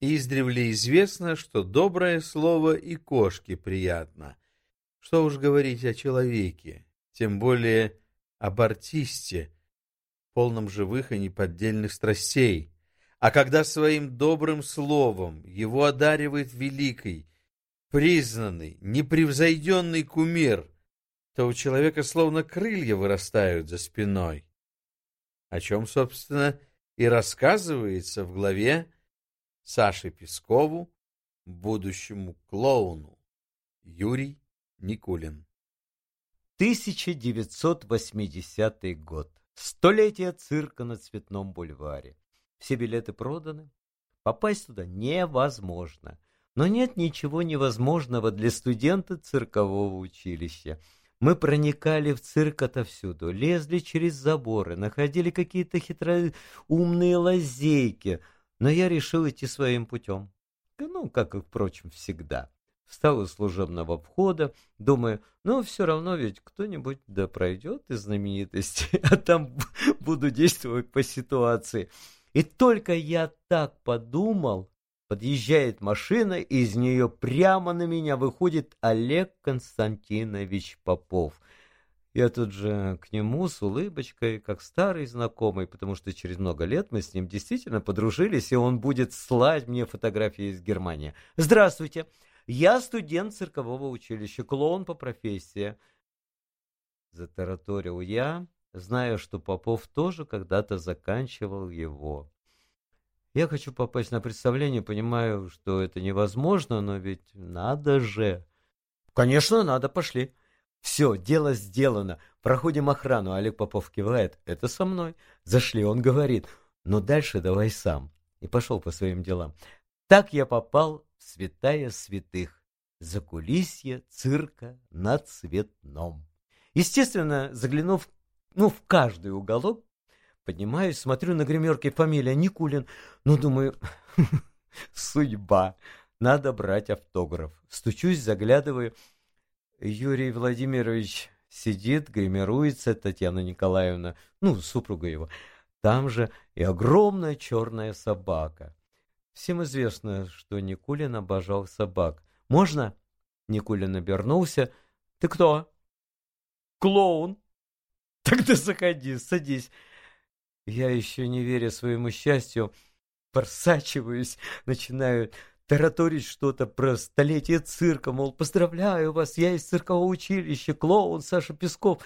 Издревле известно, что доброе слово и кошке приятно. Что уж говорить о человеке, тем более об артисте, полном живых и неподдельных страстей. А когда своим добрым словом его одаривает великий, признанный, непревзойденный кумир, то у человека словно крылья вырастают за спиной. О чем, собственно, и рассказывается в главе Саше Пескову, будущему клоуну. Юрий Никулин. 1980 год. Столетие цирка на Цветном бульваре. Все билеты проданы. Попасть туда невозможно. Но нет ничего невозможного для студента циркового училища. Мы проникали в цирк отовсюду, лезли через заборы, находили какие-то хитроумные лазейки — но я решил идти своим путем. Ну, как и, впрочем, всегда. Встал у служебного входа, думаю, ну, все равно ведь кто-нибудь да пройдет из знаменитости, а там буду действовать по ситуации. И только я так подумал, подъезжает машина, и из нее прямо на меня выходит Олег Константинович Попов. Я тут же к нему с улыбочкой, как старый знакомый, потому что через много лет мы с ним действительно подружились, и он будет слать мне фотографии из Германии. Здравствуйте, я студент циркового училища, клоун по профессии. Затараторил я, зная, что Попов тоже когда-то заканчивал его. Я хочу попасть на представление, понимаю, что это невозможно, но ведь надо же. Конечно, надо, пошли. Все, дело сделано. Проходим охрану. Олег Попов кивает. Это со мной. Зашли. Он говорит. Но дальше давай сам. И пошел по своим делам. Так я попал в святая святых. За кулисье цирка на цветном. Естественно, заглянув ну, в каждый уголок, поднимаюсь, смотрю на гримерке фамилия Никулин. Ну, думаю, судьба. Надо брать автограф. Стучусь, заглядываю. Юрий Владимирович сидит, гримируется, Татьяна Николаевна, ну, супруга его. Там же и огромная черная собака. Всем известно, что Никулин обожал собак. «Можно?» Никулин обернулся. «Ты кто?» «Клоун». «Тогда заходи, садись». Я еще не веря своему счастью, просачиваюсь, начинаю тараторить что-то про столетие цирка, мол, поздравляю вас, я из циркового училища, клоун Саша Песков.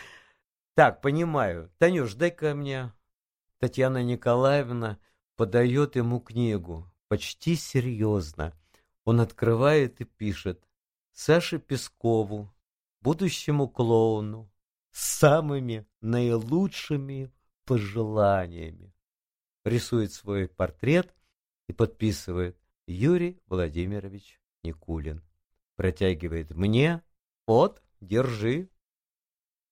Так, понимаю. Танюш, дай-ка мне. Татьяна Николаевна подает ему книгу. Почти серьезно. Он открывает и пишет. Саше Пескову, будущему клоуну, с самыми наилучшими пожеланиями. Рисует свой портрет и подписывает Юрий Владимирович Никулин. Протягивает мне. Вот, держи.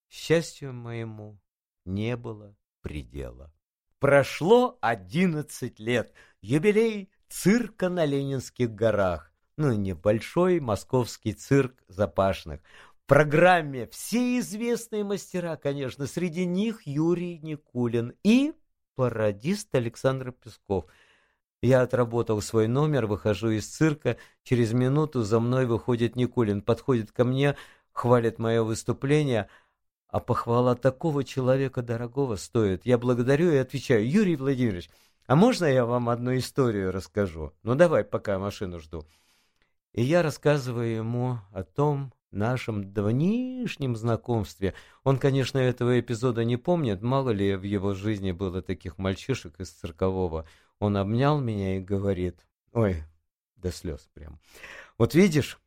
Счастью моему не было предела. Прошло одиннадцать лет. Юбилей цирка на Ленинских горах. Ну, небольшой московский цирк запашных. В программе все известные мастера, конечно, среди них Юрий Никулин и пародист Александр Песков – я отработал свой номер, выхожу из цирка. Через минуту за мной выходит Никулин, подходит ко мне, хвалит мое выступление. А похвала такого человека дорогого стоит. Я благодарю и отвечаю, Юрий Владимирович, а можно я вам одну историю расскажу? Ну давай, пока машину жду. И я рассказываю ему о том нашем давнишнем знакомстве. Он, конечно, этого эпизода не помнит, мало ли в его жизни было таких мальчишек из циркового. Он обнял меня и говорит, ой, до слез прям. Вот видишь,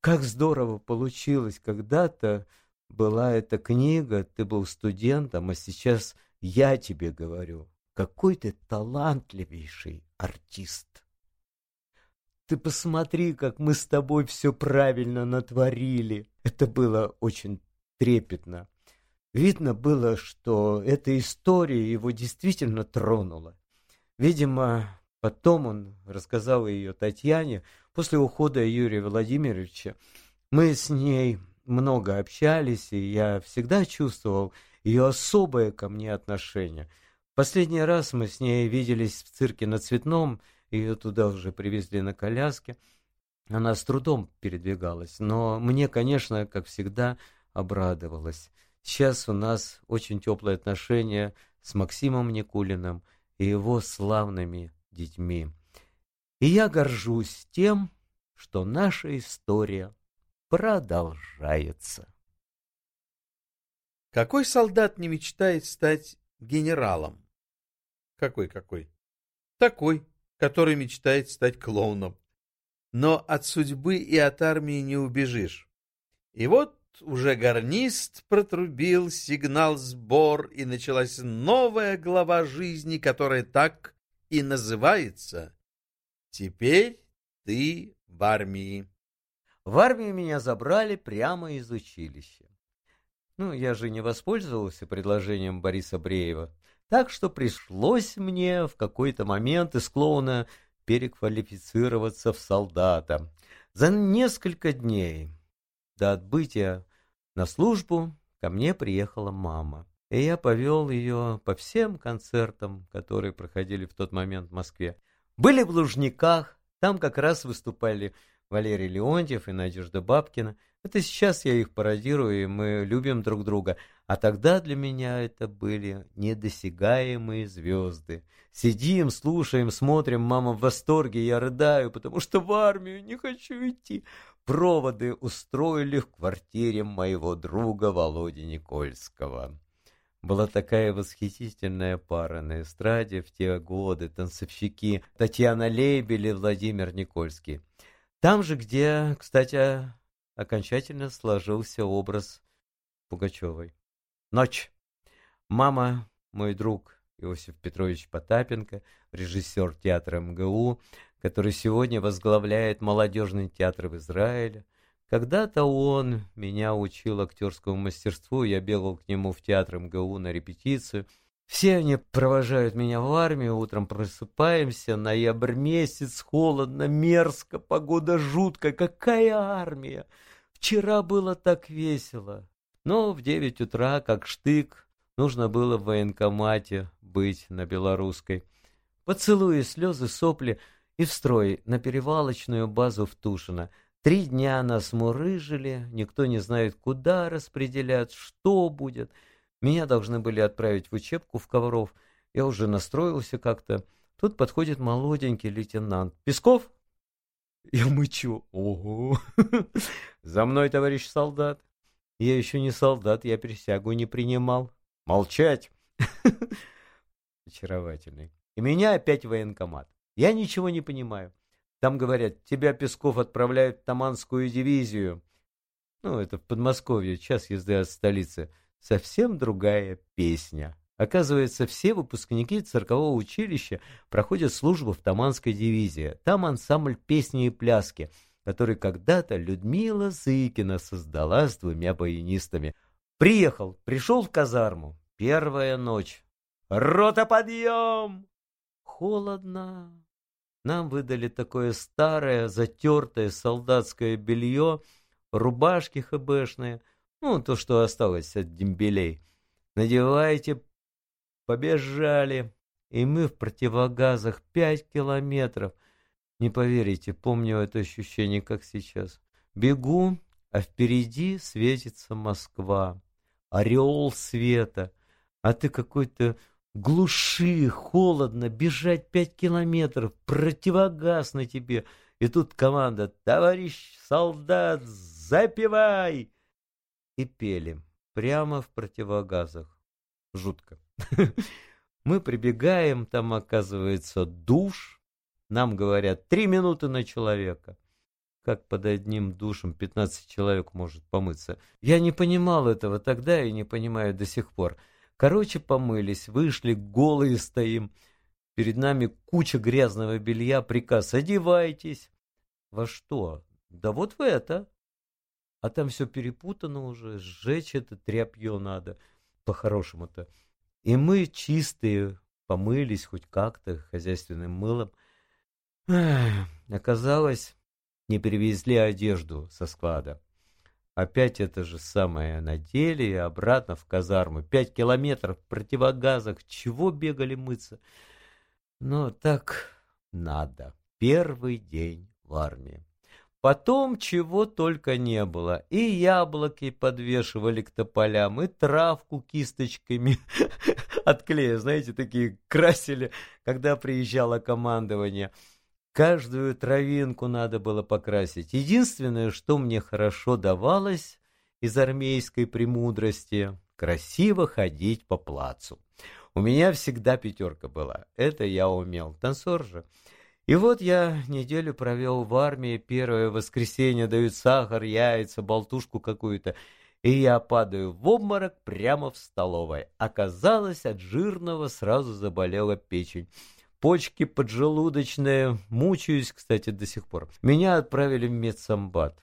как здорово получилось. Когда-то была эта книга, ты был студентом, а сейчас я тебе говорю, какой ты талантливейший артист. Ты посмотри, как мы с тобой все правильно натворили. Это было очень трепетно. Видно было, что эта история его действительно тронула. Видимо, потом он рассказал ее Татьяне. После ухода Юрия Владимировича мы с ней много общались, и я всегда чувствовал ее особое ко мне отношение. Последний раз мы с ней виделись в цирке на Цветном. Ее туда уже привезли на коляске. Она с трудом передвигалась, но мне, конечно, как всегда, обрадовалась. Сейчас у нас очень теплые отношения с Максимом Никулиным и его славными детьми. И я горжусь тем, что наша история продолжается. Какой солдат не мечтает стать генералом? Какой-какой? Такой, который мечтает стать клоуном. Но от судьбы и от армии не убежишь. И вот уже гарнист протрубил сигнал сбор, и началась новая глава жизни, которая так и называется «Теперь ты в армии». В армию меня забрали прямо из училища. Ну, я же не воспользовался предложением Бориса Бреева, так что пришлось мне в какой-то момент из клоуна переквалифицироваться в солдата. За несколько дней до отбытия на службу ко мне приехала мама. И я повел ее по всем концертам, которые проходили в тот момент в Москве. Были в Лужниках, там как раз выступали Валерий Леонтьев и Надежда Бабкина. Это сейчас я их пародирую, и мы любим друг друга. А тогда для меня это были недосягаемые звезды. Сидим, слушаем, смотрим, мама в восторге, я рыдаю, потому что в армию не хочу идти. Проводы устроили в квартире моего друга Володи Никольского. Была такая восхитительная пара на эстраде в те годы, танцовщики Татьяна Лейбель и Владимир Никольский. Там же, где, кстати, окончательно сложился образ Пугачевой. Ночь. Мама, мой друг Иосиф Петрович Потапенко, режиссер театра МГУ, который сегодня возглавляет молодежный театр в Израиле. Когда-то он меня учил актерскому мастерству, я бегал к нему в театр МГУ на репетицию – все они провожают меня в армию, утром просыпаемся, ноябрь месяц, холодно, мерзко, погода жуткая. Какая армия? Вчера было так весело. Но в девять утра, как штык, нужно было в военкомате быть на белорусской. Поцелуи, слезы, сопли и в строй на перевалочную базу в Тушино. Три дня нас мурыжили, никто не знает, куда распределят, что будет — меня должны были отправить в учебку в Ковров. Я уже настроился как-то. Тут подходит молоденький лейтенант. «Песков?» Я мычу. «Ого!» «За мной, товарищ солдат!» «Я еще не солдат, я присягу не принимал». «Молчать!» Очаровательный. И меня опять военкомат. Я ничего не понимаю. Там говорят, тебя, Песков, отправляют в Таманскую дивизию. Ну, это в Подмосковье, час езды от столицы совсем другая песня. Оказывается, все выпускники циркового училища проходят службу в Таманской дивизии. Там ансамбль песни и пляски, который когда-то Людмила Зыкина создала с двумя баянистами. Приехал, пришел в казарму. Первая ночь. Рота, подъем! Холодно. Нам выдали такое старое, затертое солдатское белье, рубашки хбшные, ну, то, что осталось от дембелей. Надевайте, побежали. И мы в противогазах пять километров. Не поверите, помню это ощущение, как сейчас. Бегу, а впереди светится Москва. Ореол света. А ты какой-то глуши, холодно, бежать пять километров, противогаз на тебе. И тут команда «Товарищ солдат, запивай!» и пели прямо в противогазах. Жутко. Мы прибегаем, там оказывается душ. Нам говорят, три минуты на человека. Как под одним душем 15 человек может помыться? Я не понимал этого тогда и не понимаю до сих пор. Короче, помылись, вышли, голые стоим. Перед нами куча грязного белья, приказ «одевайтесь». Во что? Да вот в это а там все перепутано уже, сжечь это тряпье надо, по-хорошему-то. И мы чистые, помылись хоть как-то хозяйственным мылом. Эх, оказалось, не перевезли одежду со склада. Опять это же самое надели и обратно в казарму. Пять километров в противогазах. Чего бегали мыться? Но так надо. Первый день в армии. Потом чего только не было. И яблоки подвешивали к тополям, и травку кисточками от клея, знаете, такие красили, когда приезжало командование. Каждую травинку надо было покрасить. Единственное, что мне хорошо давалось из армейской премудрости, красиво ходить по плацу. У меня всегда пятерка была. Это я умел. Танцор же. И вот я неделю провел в армии, первое воскресенье дают сахар, яйца, болтушку какую-то, и я падаю в обморок прямо в столовой. Оказалось, от жирного сразу заболела печень. Почки поджелудочные, мучаюсь, кстати, до сих пор. Меня отправили в медсамбат.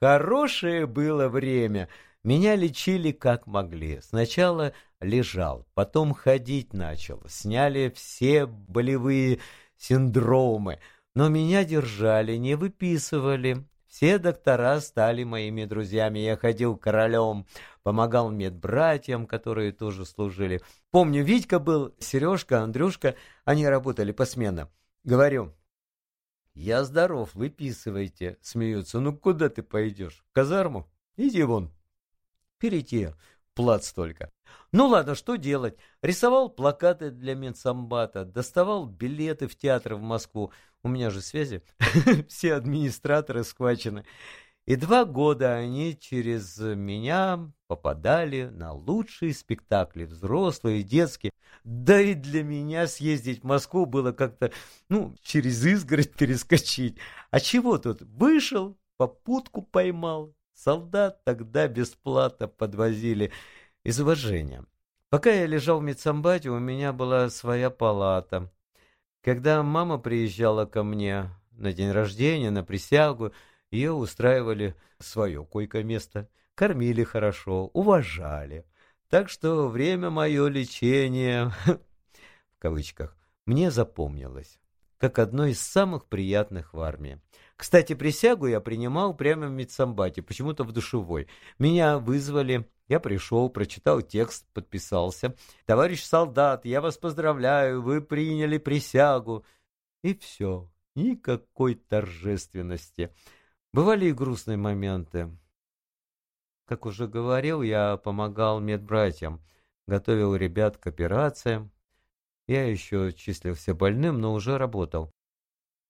Хорошее было время. Меня лечили как могли. Сначала лежал, потом ходить начал. Сняли все болевые синдромы. Но меня держали, не выписывали. Все доктора стали моими друзьями. Я ходил королем, помогал медбратьям, которые тоже служили. Помню, Витька был, Сережка, Андрюшка, они работали посменно. Говорю, я здоров, выписывайте. Смеются, ну куда ты пойдешь? В казарму? Иди вон. Перейти плац только. Ну ладно, что делать? Рисовал плакаты для Менсамбата, доставал билеты в театры в Москву. У меня же связи, все администраторы схвачены. И два года они через меня попадали на лучшие спектакли, взрослые, детские. Да и для меня съездить в Москву было как-то, ну, через изгородь перескочить. А чего тут? Вышел, попутку поймал, Солдат тогда бесплатно подвозили из уважения. Пока я лежал в медсамбате, у меня была своя палата. Когда мама приезжала ко мне на день рождения, на присягу, ее устраивали свое койко-место, кормили хорошо, уважали. Так что время мое лечения, в кавычках, мне запомнилось, как одно из самых приятных в армии. Кстати, присягу я принимал прямо в медсамбате, почему-то в душевой. Меня вызвали, я пришел, прочитал текст, подписался. «Товарищ солдат, я вас поздравляю, вы приняли присягу». И все, никакой торжественности. Бывали и грустные моменты. Как уже говорил, я помогал медбратьям, готовил ребят к операциям. Я еще числился больным, но уже работал.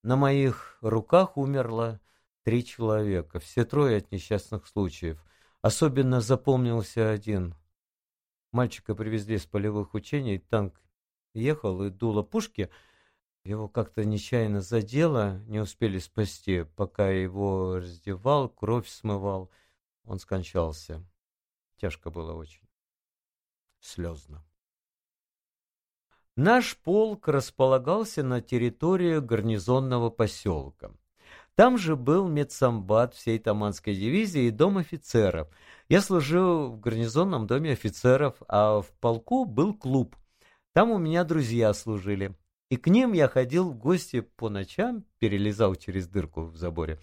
На моих руках умерло три человека, все трое от несчастных случаев. Особенно запомнился один. Мальчика привезли с полевых учений, танк ехал и дуло пушки. Его как-то нечаянно задело, не успели спасти. Пока его раздевал, кровь смывал, он скончался. Тяжко было очень. Слезно. Наш полк располагался на территории гарнизонного поселка. Там же был медсамбат всей Таманской дивизии и дом офицеров. Я служил в гарнизонном доме офицеров, а в полку был клуб. Там у меня друзья служили. И к ним я ходил в гости по ночам, перелезал через дырку в заборе.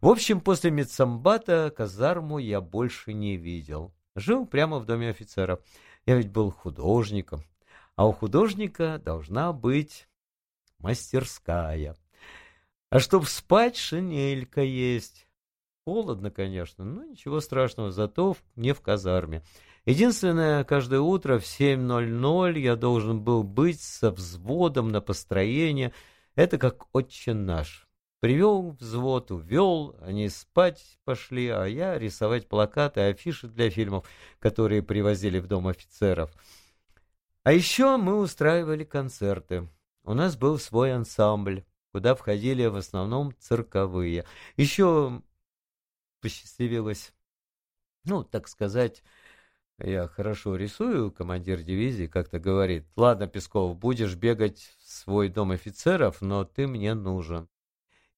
В общем, после медсамбата казарму я больше не видел. Жил прямо в доме офицеров. Я ведь был художником, а у художника должна быть мастерская. А чтоб спать, шинелька есть. Холодно, конечно, но ничего страшного, зато не в казарме. Единственное, каждое утро в 7.00 я должен был быть со взводом на построение. Это как отче наш. Привел взвод, увел, они спать пошли, а я рисовать плакаты, афиши для фильмов, которые привозили в дом офицеров. А еще мы устраивали концерты. У нас был свой ансамбль, куда входили в основном цирковые. Еще посчастливилось, ну, так сказать, я хорошо рисую, командир дивизии как-то говорит, ладно, Песков, будешь бегать в свой дом офицеров, но ты мне нужен.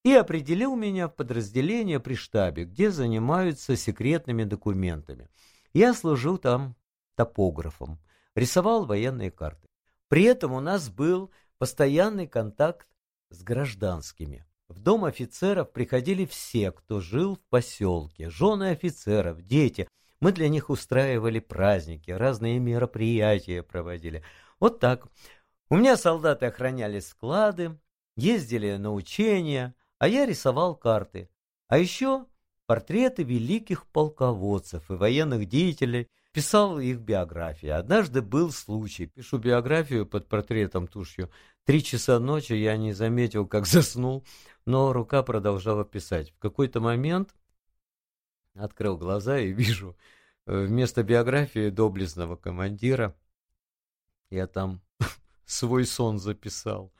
И определил меня в подразделение при штабе, где занимаются секретными документами. Я служил там топографом рисовал военные карты. При этом у нас был постоянный контакт с гражданскими. В дом офицеров приходили все, кто жил в поселке, жены офицеров, дети. Мы для них устраивали праздники, разные мероприятия проводили. Вот так. У меня солдаты охраняли склады, ездили на учения, а я рисовал карты. А еще портреты великих полководцев и военных деятелей, писал их биографии. Однажды был случай, пишу биографию под портретом тушью. Три часа ночи я не заметил, как заснул, но рука продолжала писать. В какой-то момент открыл глаза и вижу, э, вместо биографии доблестного командира я там свой сон записал.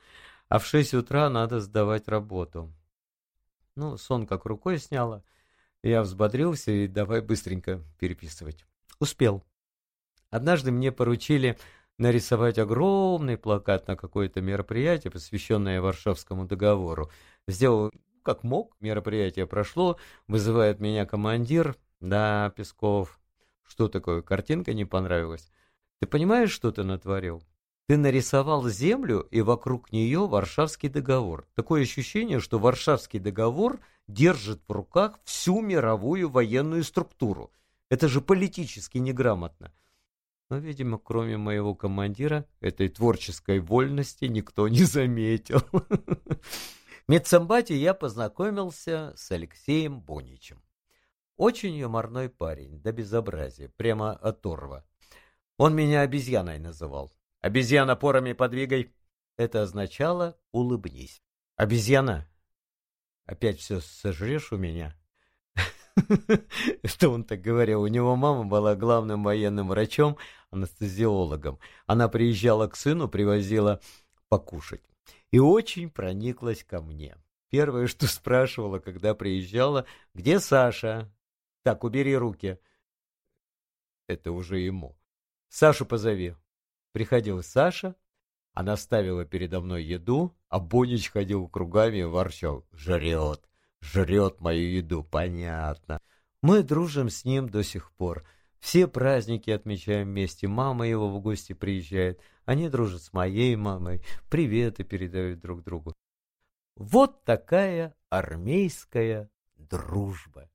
А в шесть утра надо сдавать работу. Ну, сон как рукой сняло. Я взбодрился и давай быстренько переписывать. Успел. Однажды мне поручили нарисовать огромный плакат на какое-то мероприятие, посвященное Варшавскому договору. Сделал как мог, мероприятие прошло, вызывает меня командир. Да, Песков, что такое, картинка не понравилась? Ты понимаешь, что ты натворил? Ты нарисовал землю, и вокруг нее Варшавский договор. Такое ощущение, что Варшавский договор держит в руках всю мировую военную структуру. Это же политически неграмотно. Но, видимо, кроме моего командира, этой творческой вольности никто не заметил. В медсамбате я познакомился с Алексеем Боничем. Очень юморной парень, до да безобразия, прямо оторва. Он меня обезьяной называл. «Обезьяна порами подвигай!» Это означало «улыбнись». «Обезьяна, опять все сожрешь у меня?» Что он так говорил? У него мама была главным военным врачом, анестезиологом. Она приезжала к сыну, привозила покушать. И очень прониклась ко мне. Первое, что спрашивала, когда приезжала, где Саша? Так, убери руки. Это уже ему. Сашу позови. Приходил Саша, она ставила передо мной еду, а Бонич ходил кругами и ворчал. Жрет, жрет мою еду, понятно. Мы дружим с ним до сих пор. Все праздники отмечаем вместе. Мама его в гости приезжает. Они дружат с моей мамой. Приветы передают друг другу. Вот такая армейская дружба.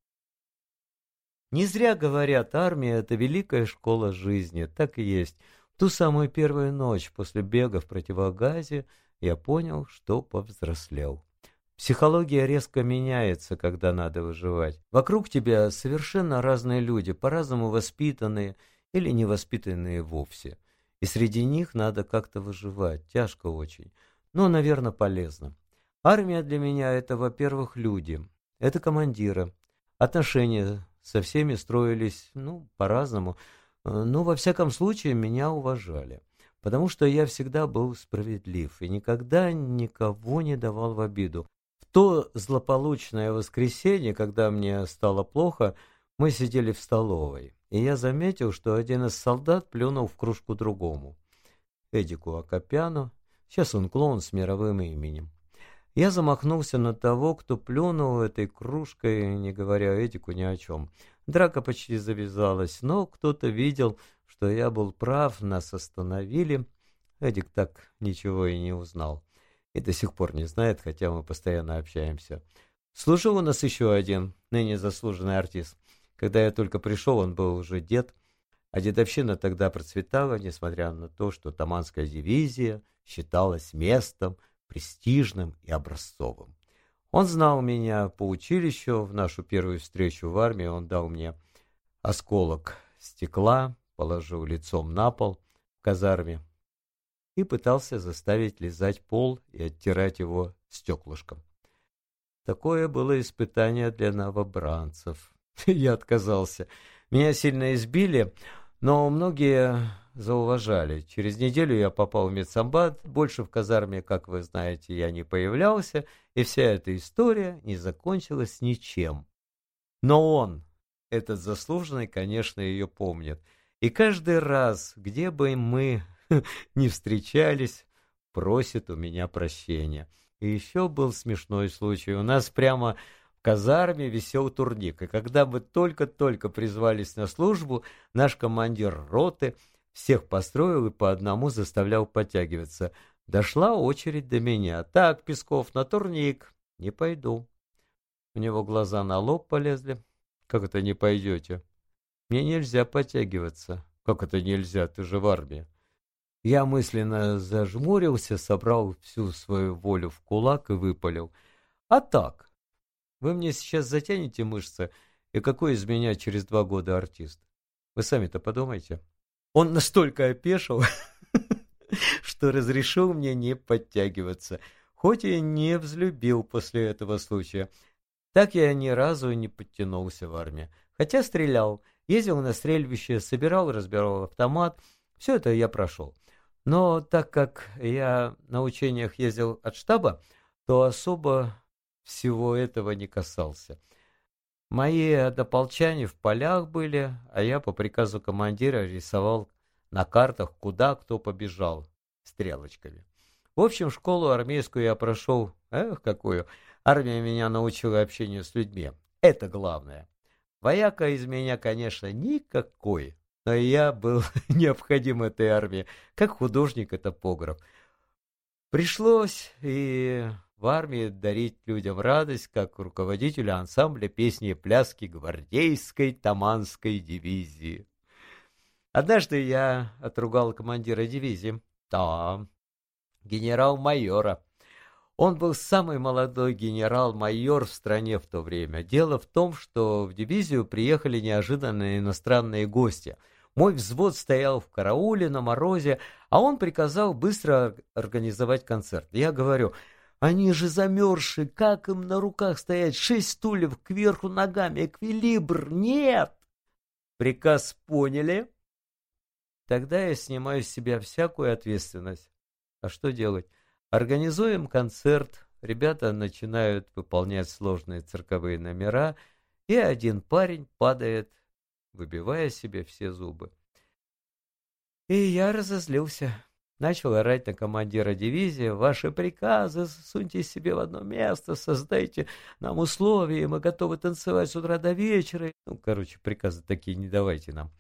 Не зря говорят, армия — это великая школа жизни. Так и есть ту самую первую ночь после бега в противогазе я понял, что повзрослел. Психология резко меняется, когда надо выживать. Вокруг тебя совершенно разные люди, по-разному воспитанные или невоспитанные вовсе. И среди них надо как-то выживать. Тяжко очень. Но, наверное, полезно. Армия для меня – это, во-первых, люди. Это командиры. Отношения со всеми строились, ну, по-разному – но, во всяком случае, меня уважали, потому что я всегда был справедлив и никогда никого не давал в обиду. В то злополучное воскресенье, когда мне стало плохо, мы сидели в столовой, и я заметил, что один из солдат плюнул в кружку другому. Эдику Акопяну, сейчас он клоун с мировым именем. Я замахнулся на того, кто плюнул этой кружкой, не говоря Эдику ни о чем. Драка почти завязалась, но кто-то видел, что я был прав, нас остановили. Эдик так ничего и не узнал. И до сих пор не знает, хотя мы постоянно общаемся. Служил у нас еще один, ныне заслуженный артист. Когда я только пришел, он был уже дед, а дедовщина тогда процветала, несмотря на то, что Таманская дивизия считалась местом престижным и образцовым. Он знал меня по училищу. В нашу первую встречу в армии он дал мне осколок стекла, положил лицом на пол в казарме и пытался заставить лизать пол и оттирать его стеклышком. Такое было испытание для новобранцев. Я отказался. Меня сильно избили, но многие зауважали. Через неделю я попал в медсамбат, больше в казарме, как вы знаете, я не появлялся, и вся эта история не закончилась ничем. Но он, этот заслуженный, конечно, ее помнит. И каждый раз, где бы мы не встречались, просит у меня прощения. И еще был смешной случай. У нас прямо в казарме висел турник. И когда мы только-только призвались на службу, наш командир роты – всех построил и по одному заставлял подтягиваться. Дошла очередь до меня. «Так, Песков, на турник. Не пойду». У него глаза на лоб полезли. «Как это не пойдете?» «Мне нельзя подтягиваться». «Как это нельзя? Ты же в армии». Я мысленно зажмурился, собрал всю свою волю в кулак и выпалил. А так, вы мне сейчас затянете мышцы, и какой из меня через два года артист? Вы сами-то подумайте. Он настолько опешил, что разрешил мне не подтягиваться, хоть и не взлюбил после этого случая. Так я ни разу не подтянулся в армии. Хотя стрелял, ездил на стрельбище, собирал, разбирал автомат. Все это я прошел. Но так как я на учениях ездил от штаба, то особо всего этого не касался. Мои однополчане в полях были, а я по приказу командира рисовал на картах, куда кто побежал, стрелочками. В общем, школу армейскую я прошел, эх, какую. Армия меня научила общению с людьми. Это главное. Вояка из меня, конечно, никакой, но я был необходим этой армии, как художник-топограф. Пришлось и в армии дарить людям радость, как руководителю ансамбля песни и пляски гвардейской Таманской дивизии. Однажды я отругал командира дивизии, да, генерал-майора. Он был самый молодой генерал-майор в стране в то время. Дело в том, что в дивизию приехали неожиданные иностранные гости – мой взвод стоял в карауле на морозе, а он приказал быстро организовать концерт. Я говорю, они же замерзшие, как им на руках стоять? Шесть стульев кверху ногами, эквилибр, нет! Приказ поняли? Тогда я снимаю с себя всякую ответственность. А что делать? Организуем концерт, ребята начинают выполнять сложные цирковые номера, и один парень падает выбивая себе все зубы. И я разозлился. Начал орать на командира дивизии. «Ваши приказы суньте себе в одно место, создайте нам условия, мы готовы танцевать с утра до вечера». Ну, короче, приказы такие не давайте нам.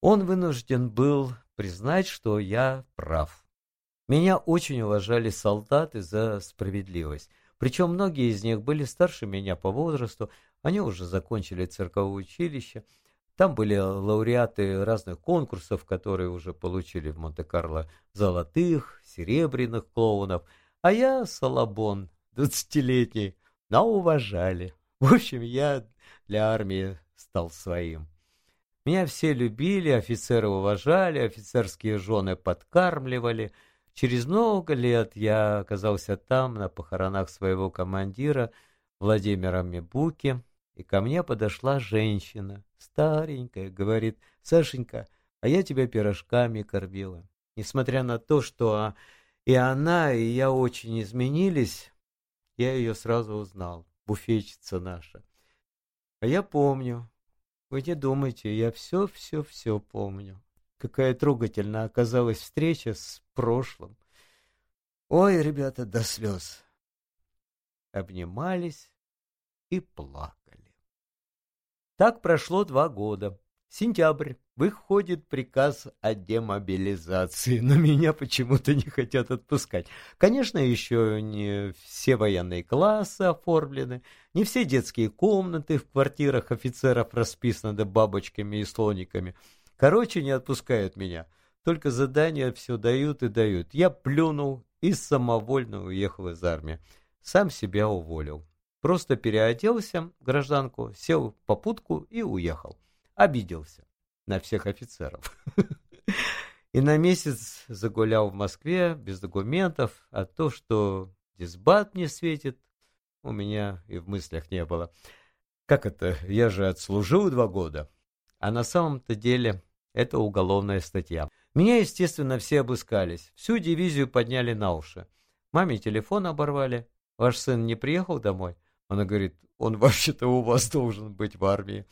Он вынужден был признать, что я прав. Меня очень уважали солдаты за справедливость. Причем многие из них были старше меня по возрасту, они уже закончили цирковое училище, там были лауреаты разных конкурсов, которые уже получили в Монте-Карло золотых, серебряных клоунов, а я Салабон, двадцатилетний, но уважали. В общем, я для армии стал своим. Меня все любили, офицеры уважали, офицерские жены подкармливали. Через много лет я оказался там, на похоронах своего командира Владимира Мебуки, и ко мне подошла женщина, старенькая, говорит, «Сашенька, а я тебя пирожками кормила». Несмотря на то, что и она, и я очень изменились, я ее сразу узнал, буфетчица наша. А я помню. Вы не думайте, я все-все-все помню. Какая трогательная оказалась встреча с прошлым. Ой, ребята, до слез. Обнимались и плакали. Так прошло два года. Сентябрь. Выходит приказ о демобилизации, но меня почему-то не хотят отпускать. Конечно, еще не все военные классы оформлены, не все детские комнаты в квартирах офицеров расписаны бабочками и слониками. Короче, не отпускают меня. Только задания все дают и дают. Я плюнул и самовольно уехал из армии. Сам себя уволил. Просто переоделся гражданку, сел в попутку и уехал. Обиделся на всех офицеров. И на месяц загулял в Москве без документов, а то, что дисбат не светит, у меня и в мыслях не было. Как это? Я же отслужил два года. А на самом-то деле это уголовная статья. Меня, естественно, все обыскались. Всю дивизию подняли на уши. Маме телефон оборвали. Ваш сын не приехал домой? Она говорит, он вообще-то у вас должен быть в армии.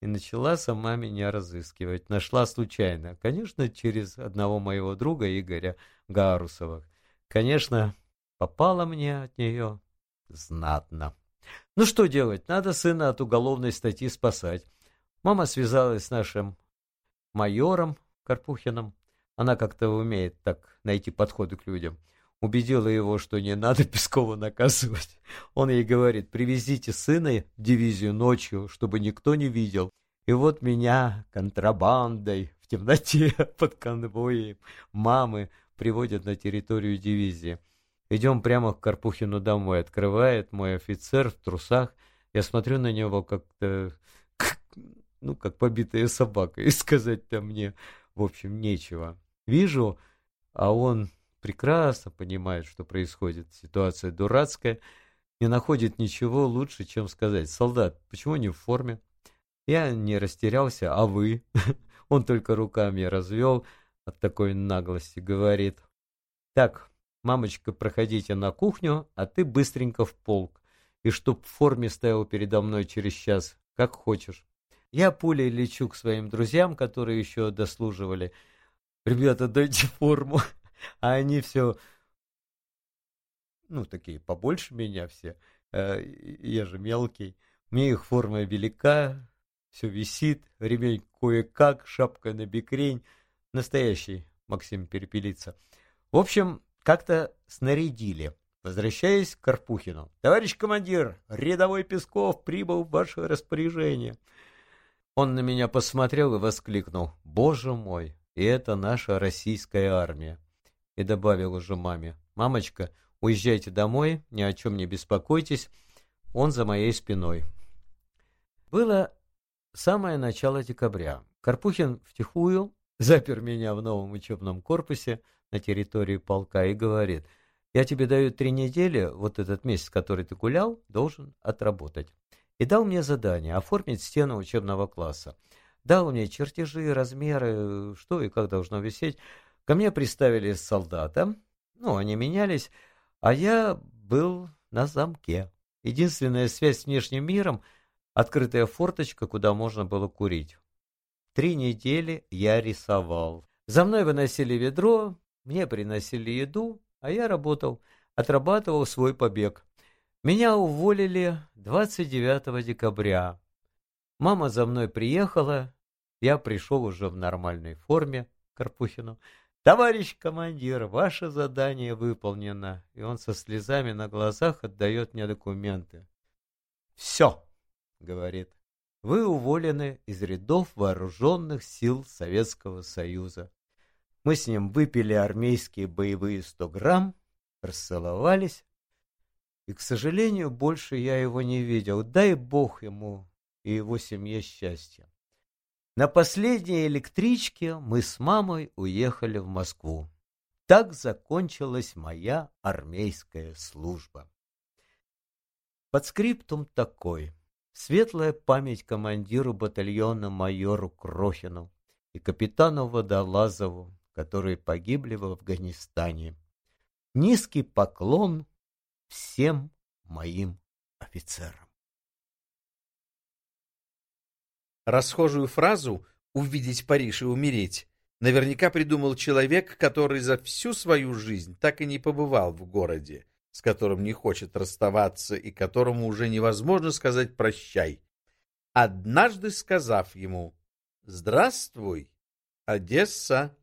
И начала сама меня разыскивать. Нашла случайно. Конечно, через одного моего друга Игоря Гарусова. Конечно, попала мне от нее знатно. Ну что делать? Надо сына от уголовной статьи спасать. Мама связалась с нашим майором Карпухиным. Она как-то умеет так найти подходы к людям убедила его, что не надо Пескова наказывать. Он ей говорит, привезите сына в дивизию ночью, чтобы никто не видел. И вот меня контрабандой в темноте под конвоем мамы приводят на территорию дивизии. Идем прямо к Карпухину домой. Открывает мой офицер в трусах. Я смотрю на него как-то, ну, как побитая собака. И сказать-то мне, в общем, нечего. Вижу, а он прекрасно понимает, что происходит. Ситуация дурацкая. Не находит ничего лучше, чем сказать. Солдат, почему не в форме? Я не растерялся, а вы? Он только руками развел от такой наглости, говорит. Так, мамочка, проходите на кухню, а ты быстренько в полк. И чтоб в форме стоял передо мной через час, как хочешь. Я пулей лечу к своим друзьям, которые еще дослуживали. Ребята, дайте форму. А они все, ну, такие побольше меня все. Э, я же мелкий. Мне их форма велика, все висит, ремень кое-как, шапка на бекрень. Настоящий Максим Перепелица. В общем, как-то снарядили. Возвращаясь к Карпухину. «Товарищ командир, рядовой Песков прибыл в ваше распоряжение». Он на меня посмотрел и воскликнул. «Боже мой, и это наша российская армия!» И добавил уже маме. «Мамочка, уезжайте домой, ни о чем не беспокойтесь, он за моей спиной». Было самое начало декабря. Карпухин втихую запер меня в новом учебном корпусе на территории полка и говорит, я тебе даю три недели, вот этот месяц, который ты гулял, должен отработать. И дал мне задание оформить стену учебного класса. Дал мне чертежи, размеры, что и как должно висеть. Ко мне приставили солдата, ну, они менялись, а я был на замке. Единственная связь с внешним миром — Открытая форточка, куда можно было курить. Три недели я рисовал. За мной выносили ведро, мне приносили еду, а я работал, отрабатывал свой побег. Меня уволили 29 декабря. Мама за мной приехала, я пришел уже в нормальной форме к Карпухину. «Товарищ командир, ваше задание выполнено!» И он со слезами на глазах отдает мне документы. «Все!» говорит, вы уволены из рядов вооруженных сил Советского Союза. Мы с ним выпили армейские боевые 100 грамм, расцеловались, и, к сожалению, больше я его не видел. Дай Бог ему и его семье счастья. На последней электричке мы с мамой уехали в Москву. Так закончилась моя армейская служба. Подскриптум такой. Светлая память командиру батальона майору Крохину и капитану Водолазову, которые погибли в Афганистане. Низкий поклон всем моим офицерам. Расхожую фразу «увидеть Париж и умереть» наверняка придумал человек, который за всю свою жизнь так и не побывал в городе с которым не хочет расставаться и которому уже невозможно сказать «прощай», однажды сказав ему «Здравствуй, Одесса».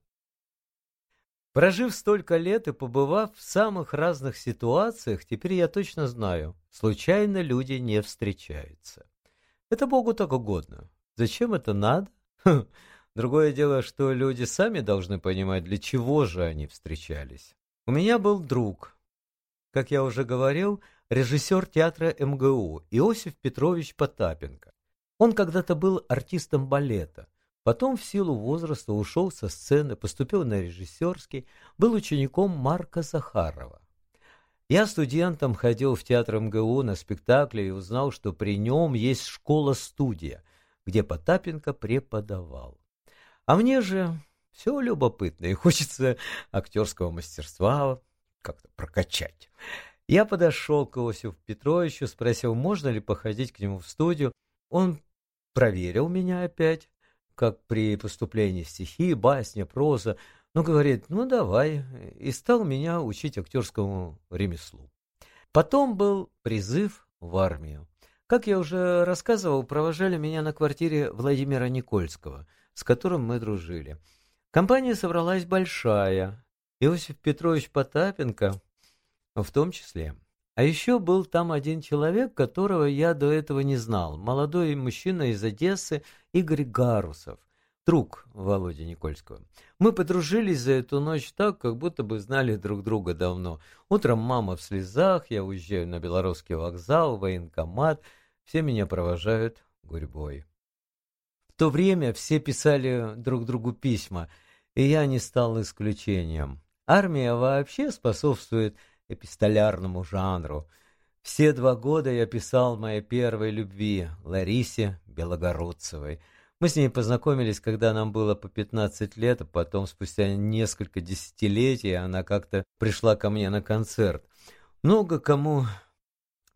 Прожив столько лет и побывав в самых разных ситуациях, теперь я точно знаю, случайно люди не встречаются. Это Богу так угодно. Зачем это надо? Другое дело, что люди сами должны понимать, для чего же они встречались. У меня был друг, как я уже говорил, режиссер театра МГУ Иосиф Петрович Потапенко. Он когда-то был артистом балета, потом в силу возраста ушел со сцены, поступил на режиссерский, был учеником Марка Захарова. Я студентом ходил в театр МГУ на спектакли и узнал, что при нем есть школа-студия, где Потапенко преподавал. А мне же все любопытно, и хочется актерского мастерства, как-то прокачать. Я подошел к Иосифу Петровичу, спросил, можно ли походить к нему в студию. Он проверил меня опять, как при поступлении стихи, басня, проза, но говорит, ну давай, и стал меня учить актерскому ремеслу. Потом был призыв в армию. Как я уже рассказывал, провожали меня на квартире Владимира Никольского, с которым мы дружили. Компания собралась большая, Иосиф Петрович Потапенко в том числе. А еще был там один человек, которого я до этого не знал. Молодой мужчина из Одессы Игорь Гарусов. друг Володи Никольского. Мы подружились за эту ночь так, как будто бы знали друг друга давно. Утром мама в слезах, я уезжаю на Белорусский вокзал, военкомат. Все меня провожают гурьбой. В то время все писали друг другу письма, и я не стал исключением. Армия вообще способствует эпистолярному жанру. Все два года я писал моей первой любви, Ларисе Белогородцевой – мы с ней познакомились, когда нам было по 15 лет, а потом, спустя несколько десятилетий, она как-то пришла ко мне на концерт. Много кому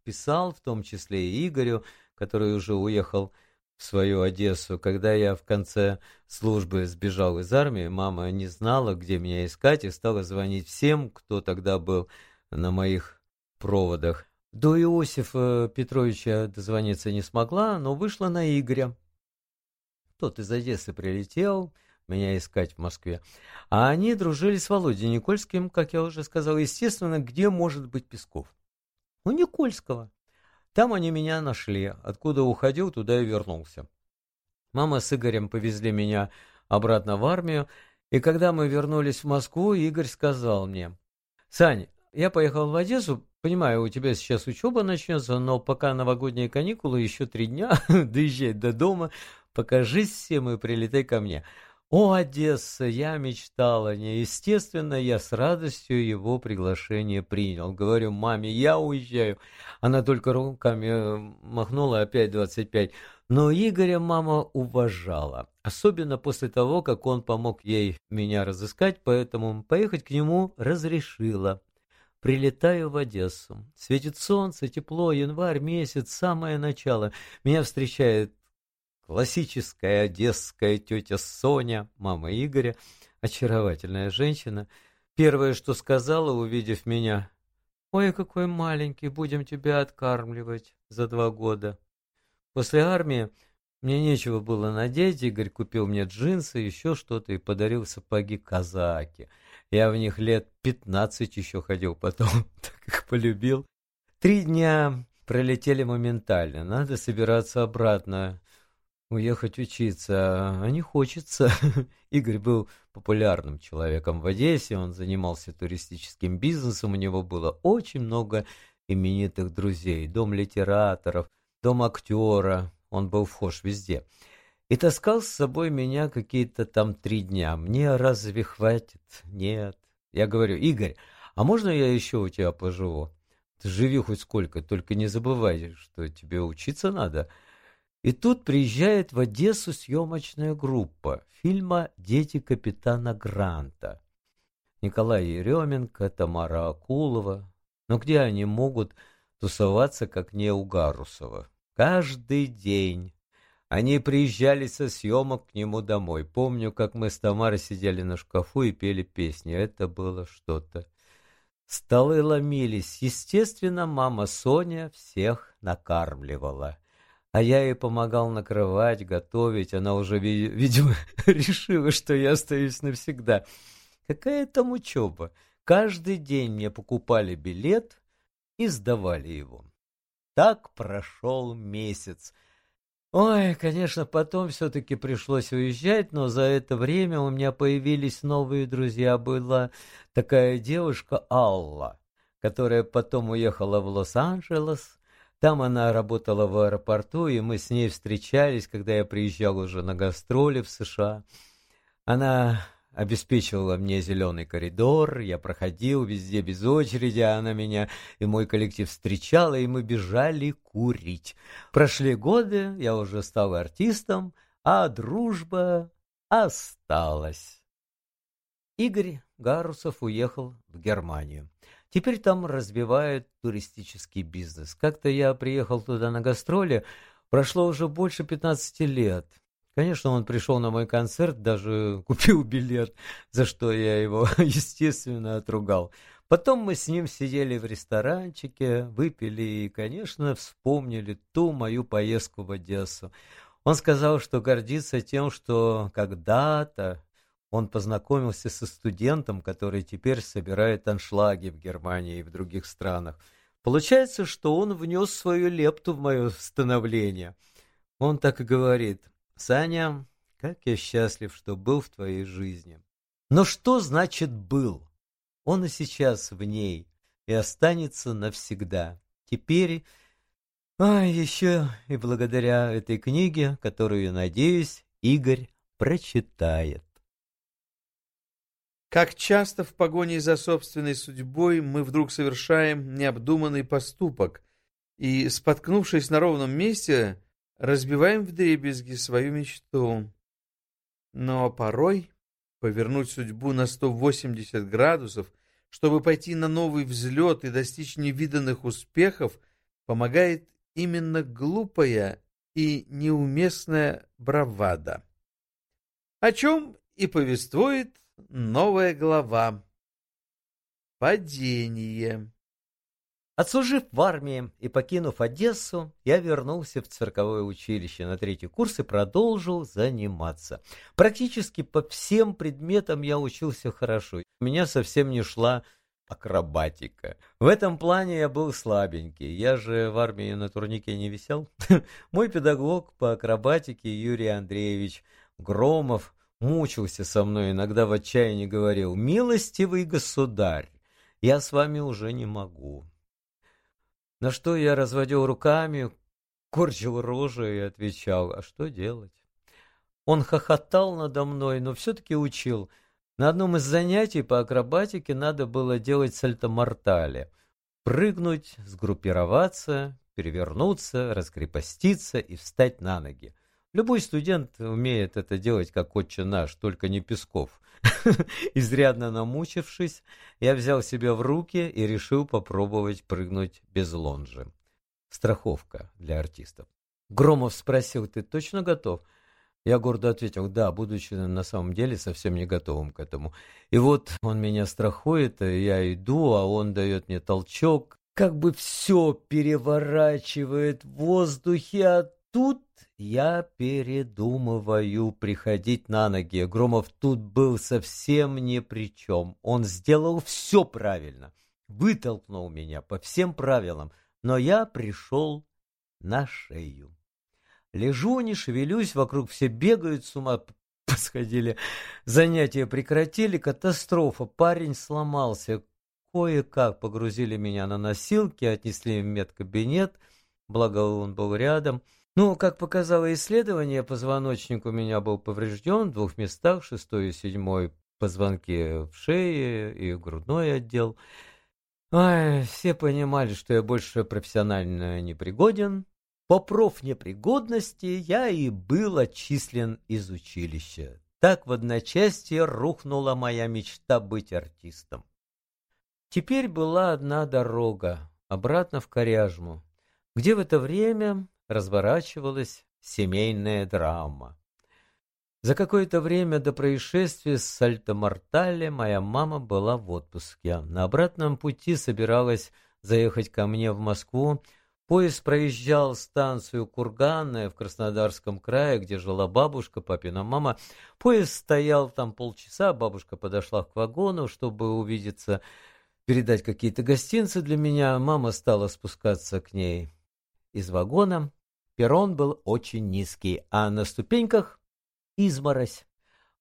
писал, в том числе и Игорю, который уже уехал в свою Одессу. Когда я в конце службы сбежал из армии, мама не знала, где меня искать, и стала звонить всем, кто тогда был на моих проводах. До Иосифа Петровича дозвониться не смогла, но вышла на Игоря. Тот из Одессы прилетел меня искать в Москве. А они дружили с Володей Никольским, как я уже сказал. Естественно, где может быть Песков? У Никольского. Там они меня нашли. Откуда уходил, туда и вернулся. Мама с Игорем повезли меня обратно в армию, и когда мы вернулись в Москву, Игорь сказал мне, «Сань, я поехал в Одессу, понимаю, у тебя сейчас учеба начнется, но пока новогодние каникулы, еще три дня, доезжать до дома, Покажись всем и прилетай ко мне. О, Одесса, я мечтал о ней. Естественно, я с радостью его приглашение принял. Говорю, маме, я уезжаю. Она только руками э, махнула, опять 25. Но Игоря мама уважала, особенно после того, как он помог ей меня разыскать, поэтому поехать к нему разрешила. Прилетаю в Одессу. Светит солнце, тепло, январь месяц, самое начало. Меня встречает Классическая одесская тетя Соня, мама Игоря, очаровательная женщина, первое, что сказала, увидев меня, «Ой, какой маленький, будем тебя откармливать за два года». После армии мне нечего было надеть, Игорь купил мне джинсы, еще что-то и подарил сапоги казаки. Я в них лет пятнадцать еще ходил потом, так их полюбил. Три дня пролетели моментально, надо собираться обратно уехать учиться, а не хочется. Игорь был популярным человеком в Одессе, он занимался туристическим бизнесом, у него было очень много именитых друзей, дом литераторов, дом актера, он был вхож везде. И таскал с собой меня какие-то там три дня. Мне разве хватит? Нет. Я говорю, Игорь, а можно я еще у тебя поживу? Ты живи хоть сколько, только не забывай, что тебе учиться надо. — и тут приезжает в Одессу съемочная группа фильма «Дети капитана Гранта». Николай Еременко, Тамара Акулова. Но где они могут тусоваться, как не у Гарусова? Каждый день. Они приезжали со съемок к нему домой. Помню, как мы с Тамарой сидели на шкафу и пели песни. Это было что-то. Столы ломились. Естественно, мама Соня всех накармливала. А я ей помогал накрывать, готовить. Она уже, видимо, решила, что я остаюсь навсегда. Какая там учеба? Каждый день мне покупали билет и сдавали его. Так прошел месяц. Ой, конечно, потом все-таки пришлось уезжать, но за это время у меня появились новые друзья. Была такая девушка Алла, которая потом уехала в Лос-Анджелес, там она работала в аэропорту, и мы с ней встречались, когда я приезжал уже на гастроли в США. Она обеспечивала мне зеленый коридор, я проходил везде без очереди, а она меня и мой коллектив встречала, и мы бежали курить. Прошли годы, я уже стал артистом, а дружба осталась. Игорь Гарусов уехал в Германию. Теперь там развивают туристический бизнес. Как-то я приехал туда на гастроли, прошло уже больше 15 лет. Конечно, он пришел на мой концерт, даже купил билет, за что я его, естественно, отругал. Потом мы с ним сидели в ресторанчике, выпили и, конечно, вспомнили ту мою поездку в Одессу. Он сказал, что гордится тем, что когда-то он познакомился со студентом, который теперь собирает аншлаги в Германии и в других странах. Получается, что он внес свою лепту в мое становление. Он так и говорит. «Саня, как я счастлив, что был в твоей жизни. Но что значит «был»? Он и сейчас в ней, и останется навсегда. Теперь, а еще и благодаря этой книге, которую, надеюсь, Игорь прочитает. Как часто в погоне за собственной судьбой мы вдруг совершаем необдуманный поступок и, споткнувшись на ровном месте, разбиваем вдребезги свою мечту. Но порой повернуть судьбу на 180 градусов, чтобы пойти на новый взлет и достичь невиданных успехов, помогает именно глупая и неуместная бравада. О чем и повествует новая глава. Падение. Отслужив в армии и покинув Одессу, я вернулся в цирковое училище на третий курс и продолжил заниматься. Практически по всем предметам я учился хорошо. У меня совсем не шла акробатика. В этом плане я был слабенький. Я же в армии на турнике не висел. Мой педагог по акробатике Юрий Андреевич Громов мучился со мной, иногда в отчаянии говорил «Милостивый государь, я с вами уже не могу». На что я разводил руками, корчил рожи и отвечал, а что делать? Он хохотал надо мной, но все-таки учил. На одном из занятий по акробатике надо было делать сальто-мортале. Прыгнуть, сгруппироваться, перевернуться, раскрепоститься и встать на ноги. Любой студент умеет это делать, как отче наш, только не Песков. Изрядно намучившись, я взял себя в руки и решил попробовать прыгнуть без лонжи. Страховка для артистов. Громов спросил, ты точно готов? Я гордо ответил, да, будучи на самом деле совсем не готовым к этому. И вот он меня страхует, я иду, а он дает мне толчок, как бы все переворачивает в воздухе, а тут я передумываю приходить на ноги. Громов тут был совсем ни при чем. Он сделал все правильно. Вытолкнул меня по всем правилам. Но я пришел на шею. Лежу, не шевелюсь, вокруг все бегают, с ума посходили. Занятия прекратили, катастрофа. Парень сломался. Кое-как погрузили меня на носилки, отнесли в медкабинет, благо он был рядом. Ну, как показало исследование, позвоночник у меня был поврежден в двух местах, шестой и седьмой позвонки в шее и грудной отдел. Ай, все понимали, что я больше профессионально непригоден. По профнепригодности я и был отчислен из училища. Так в одночасье рухнула моя мечта быть артистом. Теперь была одна дорога, обратно в Коряжму, где в это время разворачивалась семейная драма. За какое-то время до происшествия с Сальто-Мортале моя мама была в отпуске. На обратном пути собиралась заехать ко мне в Москву. Поезд проезжал станцию Курганная в Краснодарском крае, где жила бабушка, папина мама. Поезд стоял там полчаса, бабушка подошла к вагону, чтобы увидеться, передать какие-то гостинцы для меня. Мама стала спускаться к ней из вагона. Перрон был очень низкий, а на ступеньках изморозь.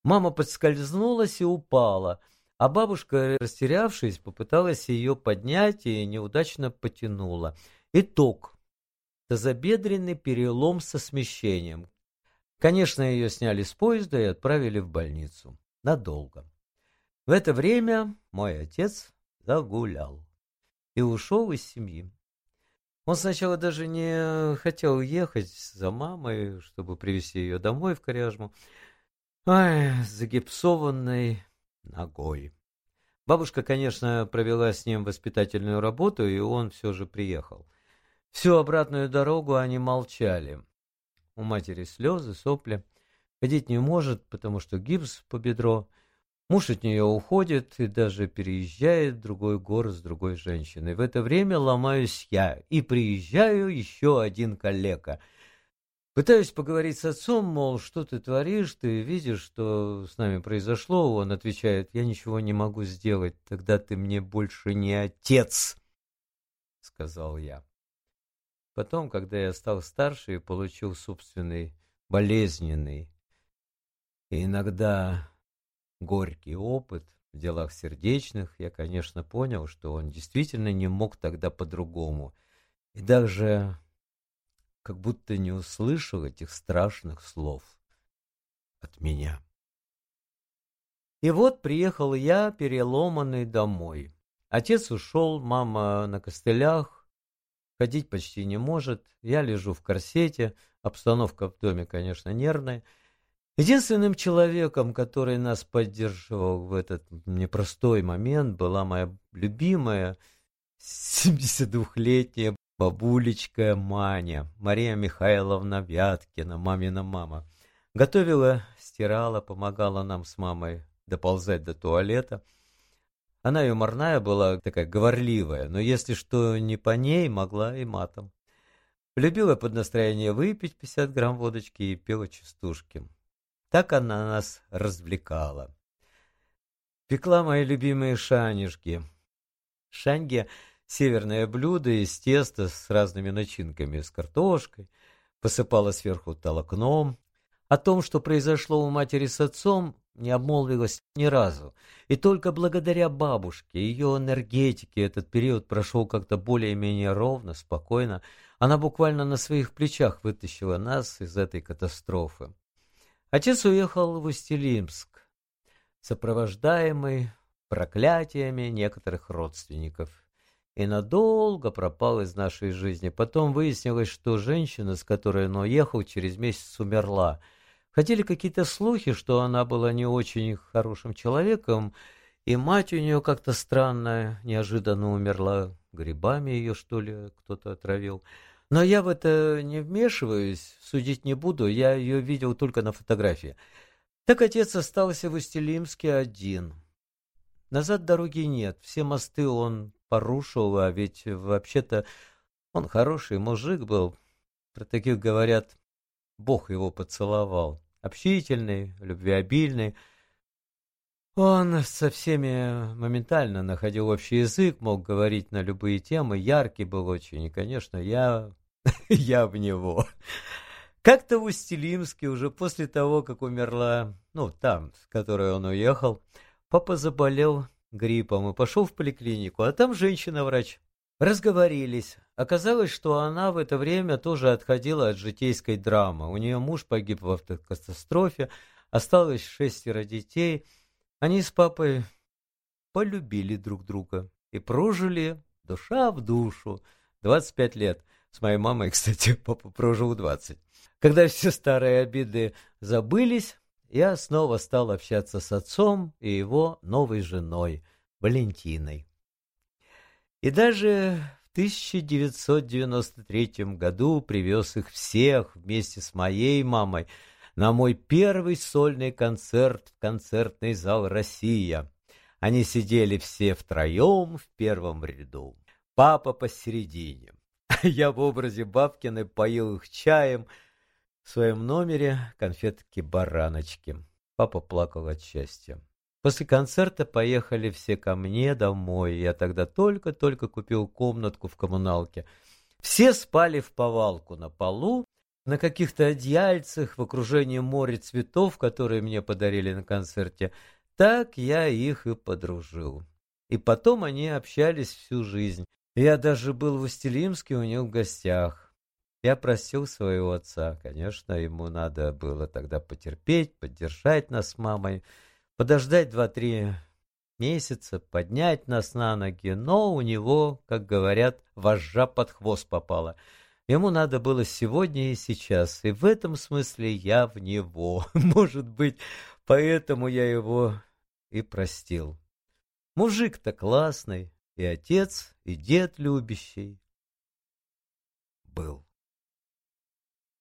Мама подскользнулась и упала, а бабушка, растерявшись, попыталась ее поднять и неудачно потянула. Итог. Тазобедренный перелом со смещением. Конечно, ее сняли с поезда и отправили в больницу. Надолго. В это время мой отец загулял и ушел из семьи. Он сначала даже не хотел ехать за мамой, чтобы привезти ее домой в Коряжму. Ай, загипсованной ногой. Бабушка, конечно, провела с ним воспитательную работу, и он все же приехал. Всю обратную дорогу они молчали. У матери слезы, сопли. Ходить не может, потому что гипс по бедро. Муж от нее уходит и даже переезжает в другой город с другой женщиной. В это время ломаюсь я, и приезжаю еще один коллега. Пытаюсь поговорить с отцом, мол, что ты творишь, ты видишь, что с нами произошло. Он отвечает, я ничего не могу сделать, тогда ты мне больше не отец, сказал я. Потом, когда я стал старше и получил собственный болезненный иногда горький опыт в делах сердечных, я, конечно, понял, что он действительно не мог тогда по-другому. И даже как будто не услышал этих страшных слов от меня. И вот приехал я, переломанный, домой. Отец ушел, мама на костылях, ходить почти не может. Я лежу в корсете, обстановка в доме, конечно, нервная. Единственным человеком, который нас поддерживал в этот непростой момент, была моя любимая 72-летняя бабулечка Маня, Мария Михайловна Вяткина, мамина мама. Готовила, стирала, помогала нам с мамой доползать до туалета. Она юморная была, такая говорливая, но если что не по ней, могла и матом. Любила под настроение выпить 50 грамм водочки и пела частушки. Так она нас развлекала. Пекла мои любимые шанишки. Шаньги — северное блюдо из теста с разными начинками, с картошкой. Посыпала сверху толокном. О том, что произошло у матери с отцом, не обмолвилась ни разу. И только благодаря бабушке, ее энергетике, этот период прошел как-то более-менее ровно, спокойно. Она буквально на своих плечах вытащила нас из этой катастрофы. Отец уехал в Устилимск, сопровождаемый проклятиями некоторых родственников, и надолго пропал из нашей жизни. Потом выяснилось, что женщина, с которой он уехал, через месяц умерла. Ходили какие-то слухи, что она была не очень хорошим человеком, и мать у нее как-то странная, неожиданно умерла, грибами ее, что ли, кто-то отравил. Но я в это не вмешиваюсь, судить не буду, я ее видел только на фотографии. Так отец остался в Устилимске один. Назад дороги нет, все мосты он порушил, а ведь вообще-то он хороший мужик был. Про таких говорят, Бог его поцеловал. Общительный, любвеобильный. Он со всеми моментально находил общий язык, мог говорить на любые темы, яркий был очень, и, конечно, я, я в него. Как-то в Устилимске, уже после того, как умерла, ну, там, с которой он уехал, папа заболел гриппом и пошел в поликлинику, а там женщина-врач. Разговорились. Оказалось, что она в это время тоже отходила от житейской драмы. У нее муж погиб в автокатастрофе, осталось шестеро детей – они с папой полюбили друг друга и прожили душа в душу 25 лет. С моей мамой, кстати, папа прожил 20. Когда все старые обиды забылись, я снова стал общаться с отцом и его новой женой, Валентиной. И даже в 1993 году привез их всех вместе с моей мамой – на мой первый сольный концерт в концертный зал «Россия». Они сидели все втроем в первом ряду. Папа посередине. Я в образе Бабкиной поил их чаем в своем номере конфетки-бараночки. Папа плакал от счастья. После концерта поехали все ко мне домой. Я тогда только-только купил комнатку в коммуналке. Все спали в повалку на полу, на каких-то одеяльцах в окружении моря цветов, которые мне подарили на концерте, так я их и подружил. И потом они общались всю жизнь. Я даже был в Устилимске у них в гостях. Я просил своего отца, конечно, ему надо было тогда потерпеть, поддержать нас с мамой, подождать два-три месяца, поднять нас на ноги, но у него, как говорят, вожжа под хвост попала — Ему надо было сегодня и сейчас, и в этом смысле я в него. Может быть, поэтому я его и простил. Мужик-то классный, и отец, и дед любящий был.